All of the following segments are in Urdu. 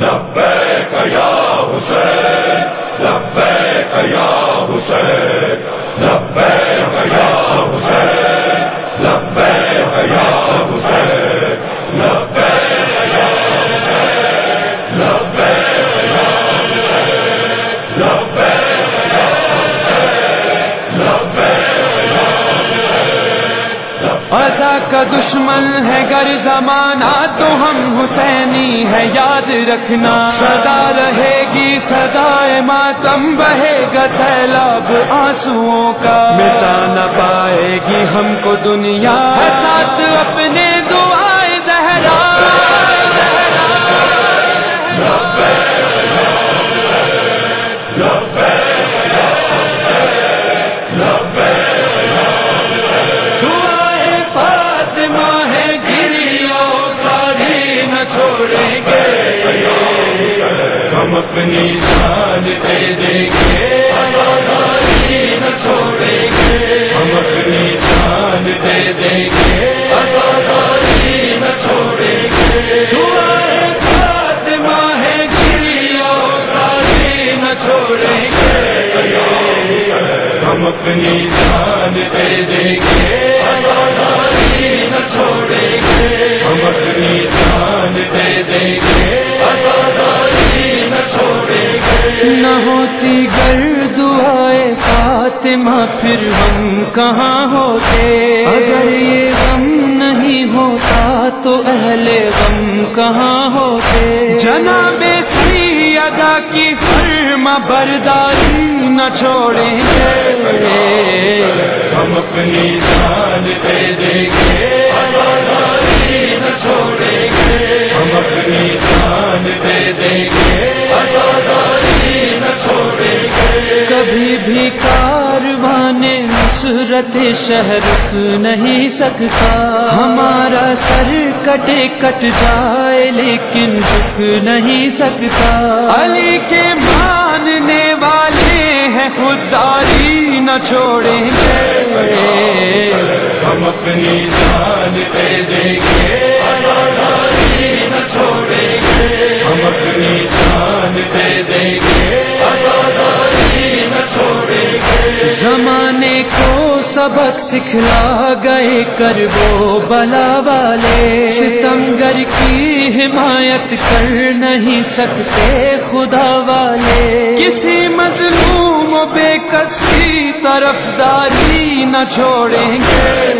لبیک یا حسین لبیک یا حسین لبیک یا حسین لبیک یا ادا کا دشمن ہے گر زمانہ تو ہم حسینی ہے، یاد رکھنا۔ سدا رہے گی سدا ماتم بہے گا سیلاب آنسو کا۔ مٹا نہ پائے گی ہم کو دنیا۔ ساتھ اپنے دعائیں زہرا۔ ہم دیں گے ساری نہ چھوڑیں گے ہم دیں گے ساری نہ چھوڑیں گے فاطمہ ہے نہ چھوڑیں گے۔ ہم اپنی دے فاطمہ پھر ہم کہاں ہوتے؟ اگر یہ غم نہیں ہوتا تو اہل غم کہاں ہوتے؟ جناب سیدہ کی فرما برداری نہ چھوڑیں گے۔ ہم اپنی جان دے دیں گے نہ چھوڑیں گے۔ ہم اپنی جان دے دیں گے۔ نصرت شہر نہیں سکتا۔ ہمارا سر کٹے کٹ جائے لیکن رک نہیں سکتا۔ علی کے ماننے والے ہیں خودداری نہ چھوڑیں گے۔ ہم اپنی جان دے دیں گے سبق سکھلا گئے کر وہ بلا والے۔ ستمگر کی حمایت کر نہیں سکتے خدا والے۔ کسی مظلوم بے کس کی طرف داری نہ چھوڑیں گے۔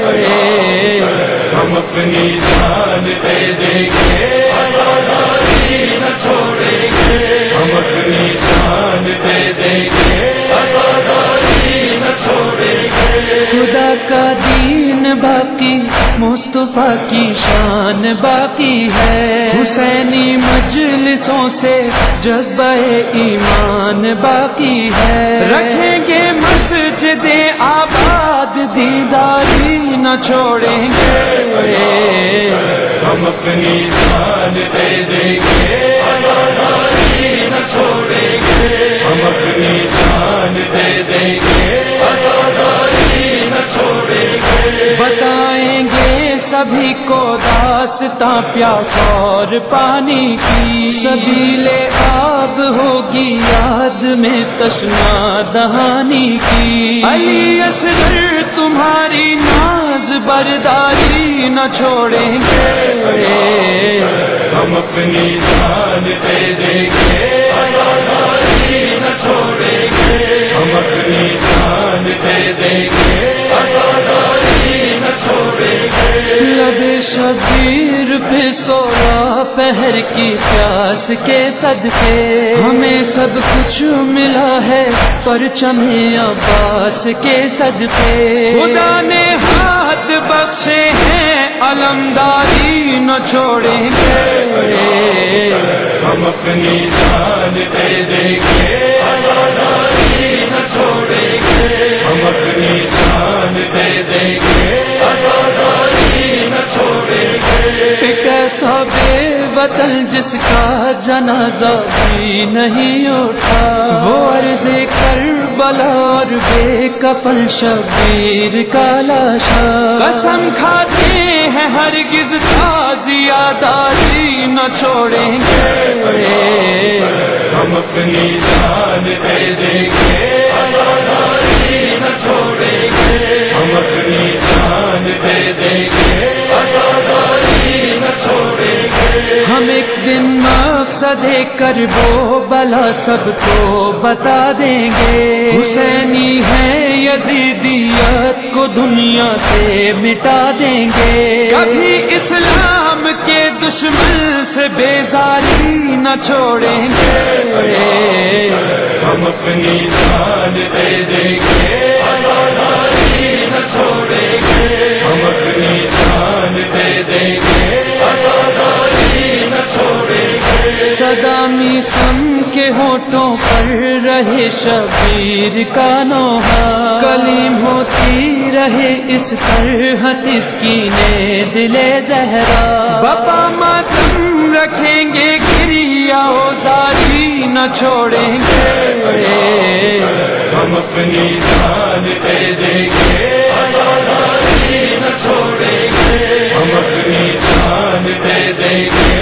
ہم اپنی جان دے دیں گے نہ چھوڑیں گے۔ ہم اپنی جان دے دیں گے۔ باقی مصطفیٰ کی شان باقی ہے۔ حسینی مجلسوں سے جذبہ ایمان باقی ہے۔ رکھیں گے مسجد آباد دیداری نہ چھوڑیں گے۔ ہم اپنی جان دے دیں گے۔ نہ چھوڑیں گے۔ ہم اپنی جان دے دیں گے۔ نہ چھوڑیں گے۔ بتائیں گے سبھی کو داستاں پیاس اور پانی کی۔ سبیلے آب ہوگی یاد میں تشنا دہانی کی۔ علی اصغر تمہاری ناز برداری نہ چھوڑیں گے۔ ہم اپنی جان دے دیں گے نہ چھوڑیں گے ہم اپنی جان دے دیں گے شبیر پہ سولہ پہر کی پیاس کے صدقے۔ ہمیں سب کچھ ملا ہے پر عباس کے صدقے۔ خدا نے ہاتھ بخشے ہیں، علمداری نہ چھوڑیں گے ہم اپنی جان دے دیں گے نہ چھوڑیں گے ہم اپنی جان دے دیں گے کیسا بے وطن جس کا جنازہ بھی نہیں اٹھا وہ عرض کر بلار بے کپل شبیر کا لاشا قسم کھاتے ہیں ہرگز تازیاداری نہ چھوڑیں گے۔ ہم اپنی جان دے دیں گے نہ چھوڑیں گے۔ ہم اپنی جان دے دیں گے دن مقصد کر وہ بلا سب کو بتا دیں گے۔ حسینی ہے یزیدیت کو دنیا سے مٹا دیں گے۔ کبھی اسلام کے دشمن سے بیزاری نہ چھوڑیں گے۔ ہم اپنی جان دے دیں گے۔ میسم کے ہوٹوں پر رہے شبیر کا نوحہ۔ کلیم ہوتی رہے اس پر اس کی نے دل زہرا۔ بابا ماتم رکھیں گے، گریا ساری نہ چھوڑیں گے۔ ہم اپنی جان دے دیں گے نہ چھوڑیں گے۔ ہم اپنی جان دے دیں گے۔